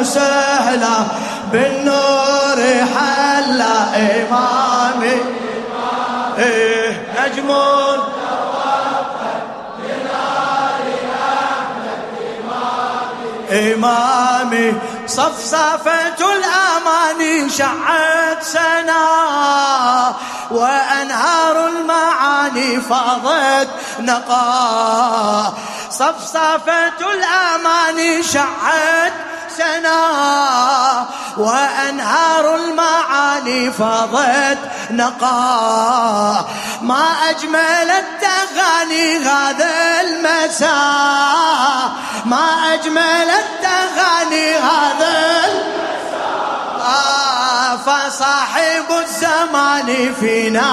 وسهلا بالنور حلا إمامي إيه نجم إمامي صفصفة الأماني شعت سنا وأنهار المعاني فاضت نقا. صفصفة الأماني شعت سنا وأنهار المعاني فاضت نقا. ما أجمل التغاني هذا المساء ما أجمل التغاني هذا المساء. فصاحب الزمان فينا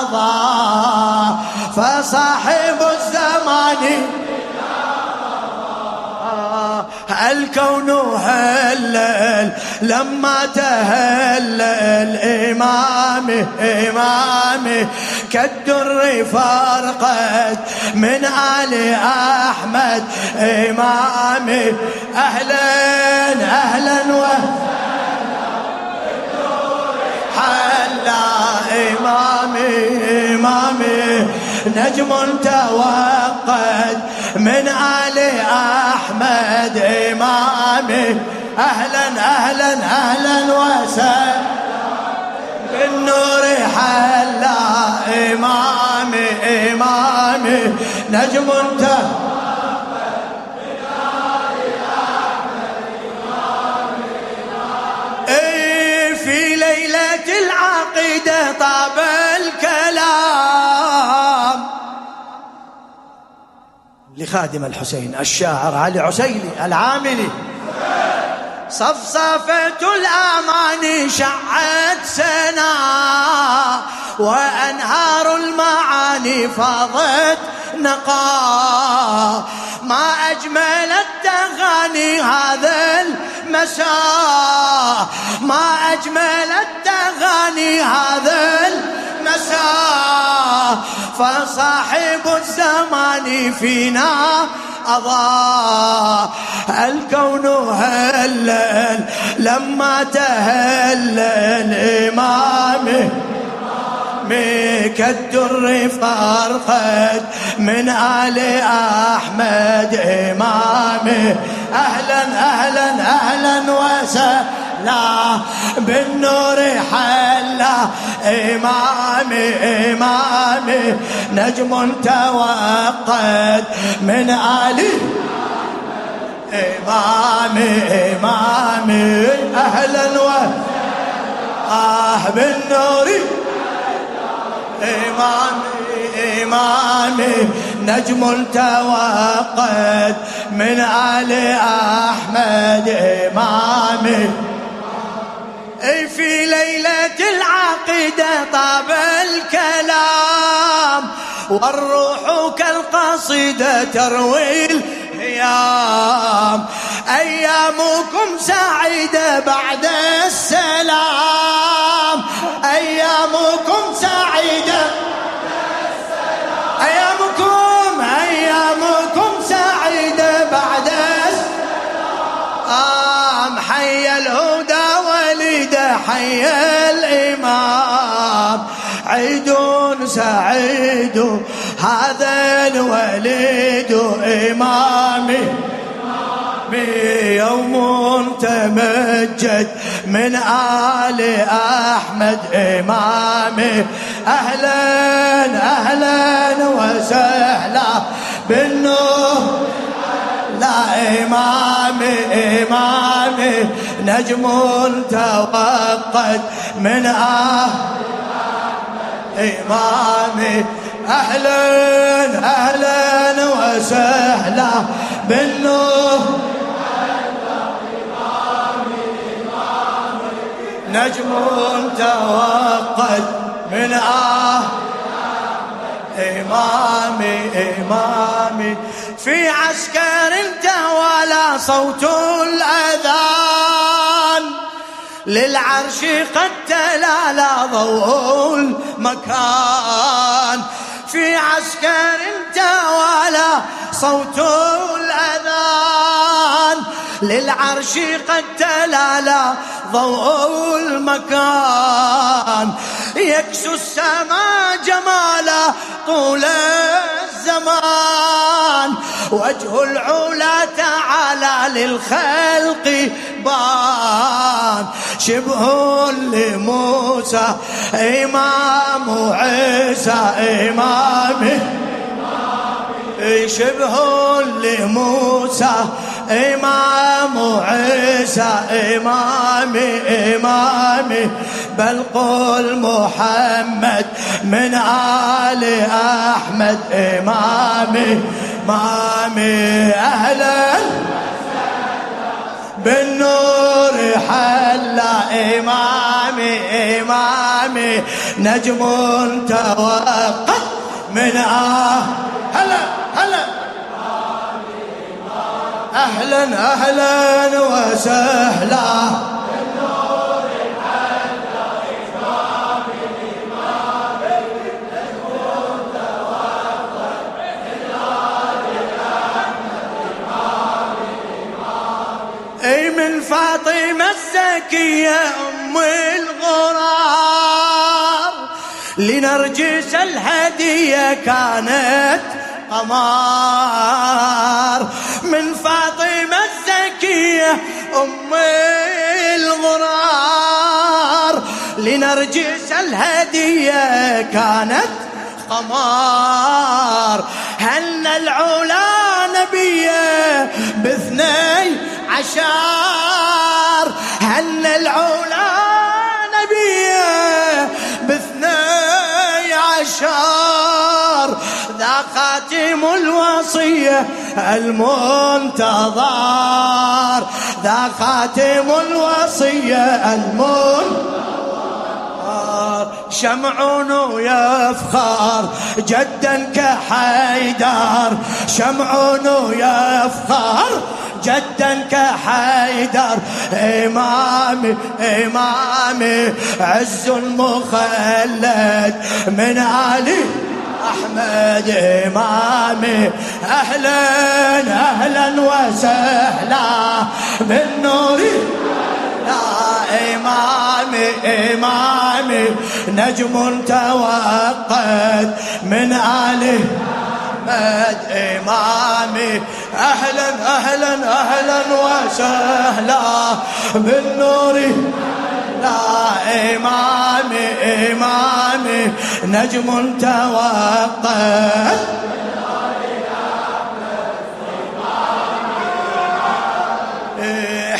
أضاء فصاحب الزمان الكون هلل لما تهلل إمامي إمامي كالدر فرقت من آل أحمد إمامي أهلا أهلا وسهلا حلا إمامي إمامي. نجم توقد من آل أحمد إمامي أهلا أهلا أهلا وسهلا. بالنور حلا إمامي إمامي نجم توقد لخادم الحسين الشاعر علي عسيلي العاملي. صفصفة الأمان شعت سنا وأنهار المعاني فاضت نقا. ما أجمل التغاني هذا المساء ما أجمل التغاني هذا المساء فصاحب الزمان فينا أضاء. الكون هلل لما تهلل إمامه كالدر فرقد من آل أحمد إمامه أهلا أهلا أهلا وسهلا بالنور حلا إمامي إمامي. نجم توقد من آل إمامي إمامي. أهلا وسهلا آه بالنور. إمامي إمامي. نجم توقد من آل أحمد. إمامي. في ليلة العقيدة طاب الكلام والروح كالقصيدة تروي الهيام. أيامكم سعيدة بعد السلام. سعيد هذا الوليد إمامي. يوم تمجد من آل أحمد إمامي. أهلا أهلا وسهلا بالنور. لا إمامي إمامي نجم توقد من آل إمامي أهلا أهلا وسهلا بالنور. نجم توقد من آه. إمامي إمامي. في عسكر توالى صوت الأذان للعرش قد تلالى ضوء المكان في عسكر توالى صوت الأذان. للعرش قد تلالا ضوء المكان يكسو السماء جمالا طول الزمان. وجه العلا تعالى للخلق بان. شبه لموسى إمام عيسى إمامه شبه لموسى إمام عيسى إمامي إمامي بل قل محمد من آل أحمد. إمامي إمامي أهلا. بالنور حلا إمامي إمامي. نجم توقد من آه. هلا هلا. أهلا أهلا وسهلا. الزكية أم الغرار لنرجس الهدية كانت قمار. من فاطمة الزكية أم الغرار لنرجس الهدية كانت قمار. هل العلا نبيه باثني عشر؟ هل العلا نبيه باثني عشر. ذا خاتم الوصية المنتظر. ذا خاتم الوصية المنتظر. شمعون يفخر جدا كحيدر. شمعون يفخر جدا كحيدر. إمامي إمامي عز المخلد. من علي أحمد إمامي. أهلا أهلا وسهلا. بالنور يا إمامي إمامي. نجم توقد. من آله محمد إمامي. أهلا أهلا أهلا وسهلا. بالنور لا إمامي إمامي. نجم توقد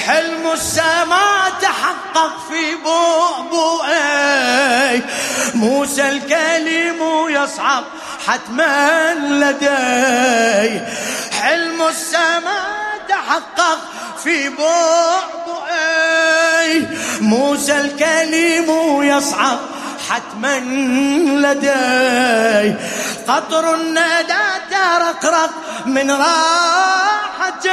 حلم السماء تحقق في بؤبؤي. موسى الكلم يصعب حتما لدي. حلم السماء تحقق في بعبعي موسى الكلم يصعب حتما لدي. قطر الندى ترقرق من راحتي.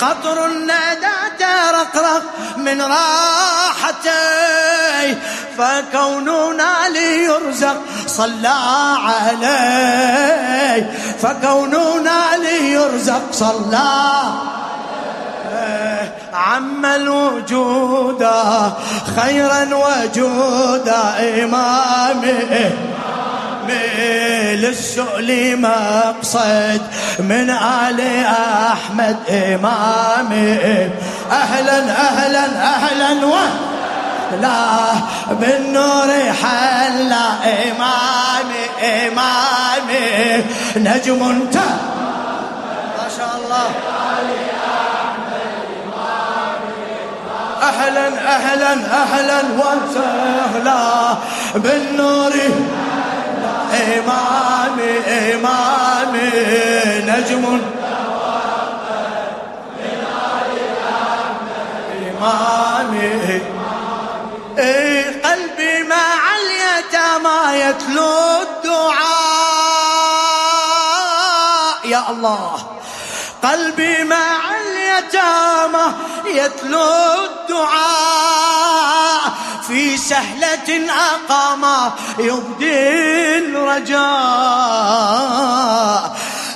قطر الندى ترقرق من راحتي. فكوننا ليرزق صلى عليه. فكوننا ليرزق صلى عم الوجود خيرا وجودا إمامي للسؤل مقصد من آل أحمد إمامي أهلا أهلا أهلا و لا بالنور حلا إمامي إمامي. نجم أنت. ما شاء الله. أهلا أهلا أهلا. وسهلا بالنور إمامي إمامي. نجم إمامي. يتلو الدعاء. يا الله. قلبي مع اليتامى يتلو الدعاء. في سهلة أقام يبدي الرجاء.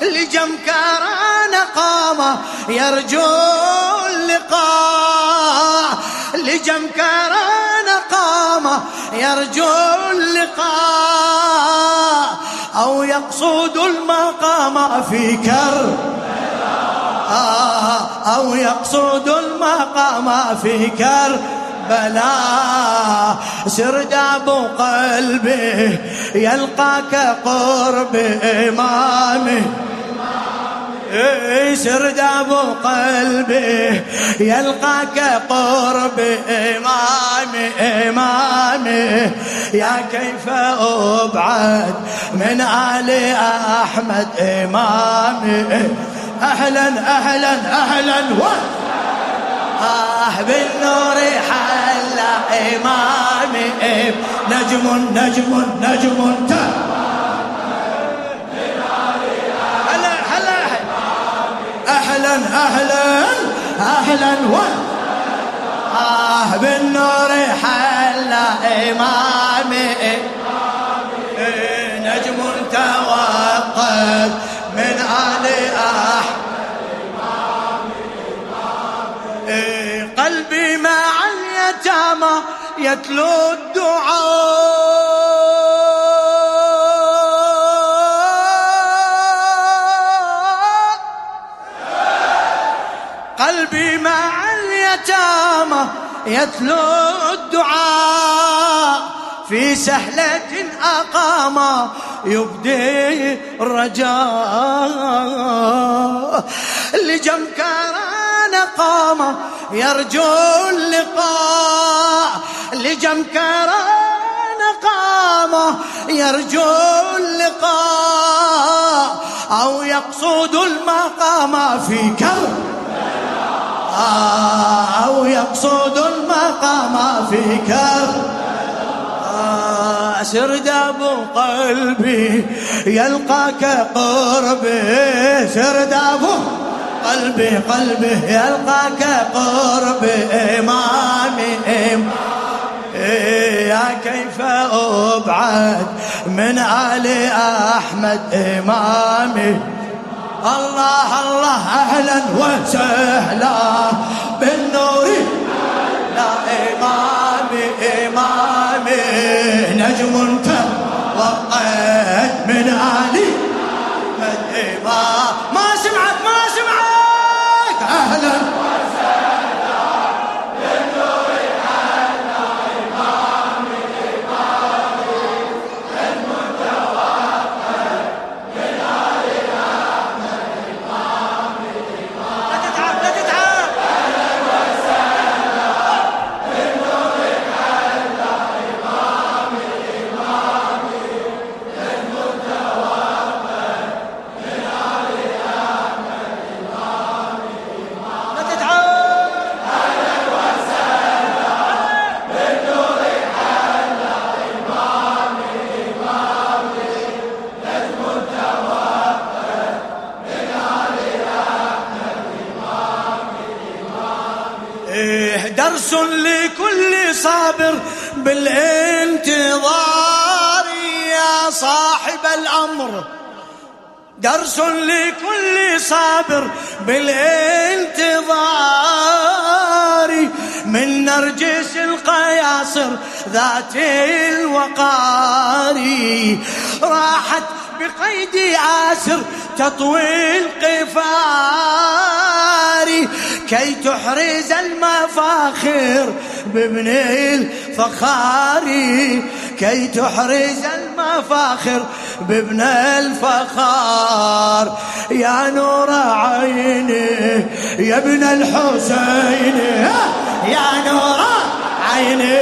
لجمكران قام يرجو اللقاء. لجمكران قام يرجو اللقاء أو يقصد المقام في كر. أو يقصد المقام في كر. بلا سرداب قلبي يلقاك قرب إمامي سرداب قلبي يلقاك قرب إمامي إمامي. يا كيف أبعد من آل أحمد إمامي؟ أهلا أهلا أهلا. آه بالنور حل إمامي. نجم نجم نجم. هلا أهلا أهلا أهلا و آه بالنور حل إمامي. نجم توقد من آل أحمد. قلبي مع اليتامى يتلو الدعاء. قلبي مع اليتامى يتلو الدعاء. في سهلة أقام يبدي الرجاء. لجمكران قام يرجو اللقاء. لجمكران قام يرجو اللقاء. أو يقصد المقام في كرب أو يقصد المقام في كرب سرداب قلبي يلقاك قربي. سرداب قلبي قلبي يلقاك قرب إمامي يا كيف أبعد من آل أحمد؟ إمامي. الله الله أهلا وسهلا بالنور. لا إمامي إمامي نجم توقد من إمامي ما سمعت ما درس لكل صابر بالانتظار. من نرجس القياصر ذات الوقار. راحت بقيد آسر تطوي القفار كي تحرز المفاخر بابن الفخار. كي تحرز المفاخر بابن الفخار. يا نور عيني يا ابن الحسين. يا نور عيني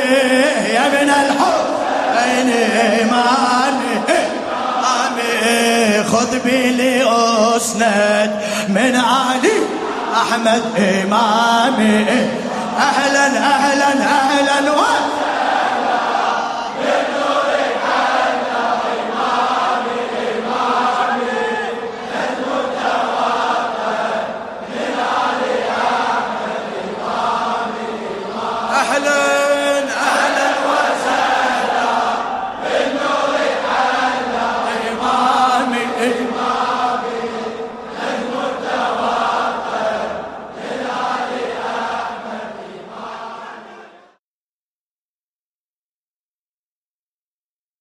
يا ابن الحسين. ماني خذ بي أسند من علي أحمد إمامي. أهلا أهلا أهلا, أهلاً.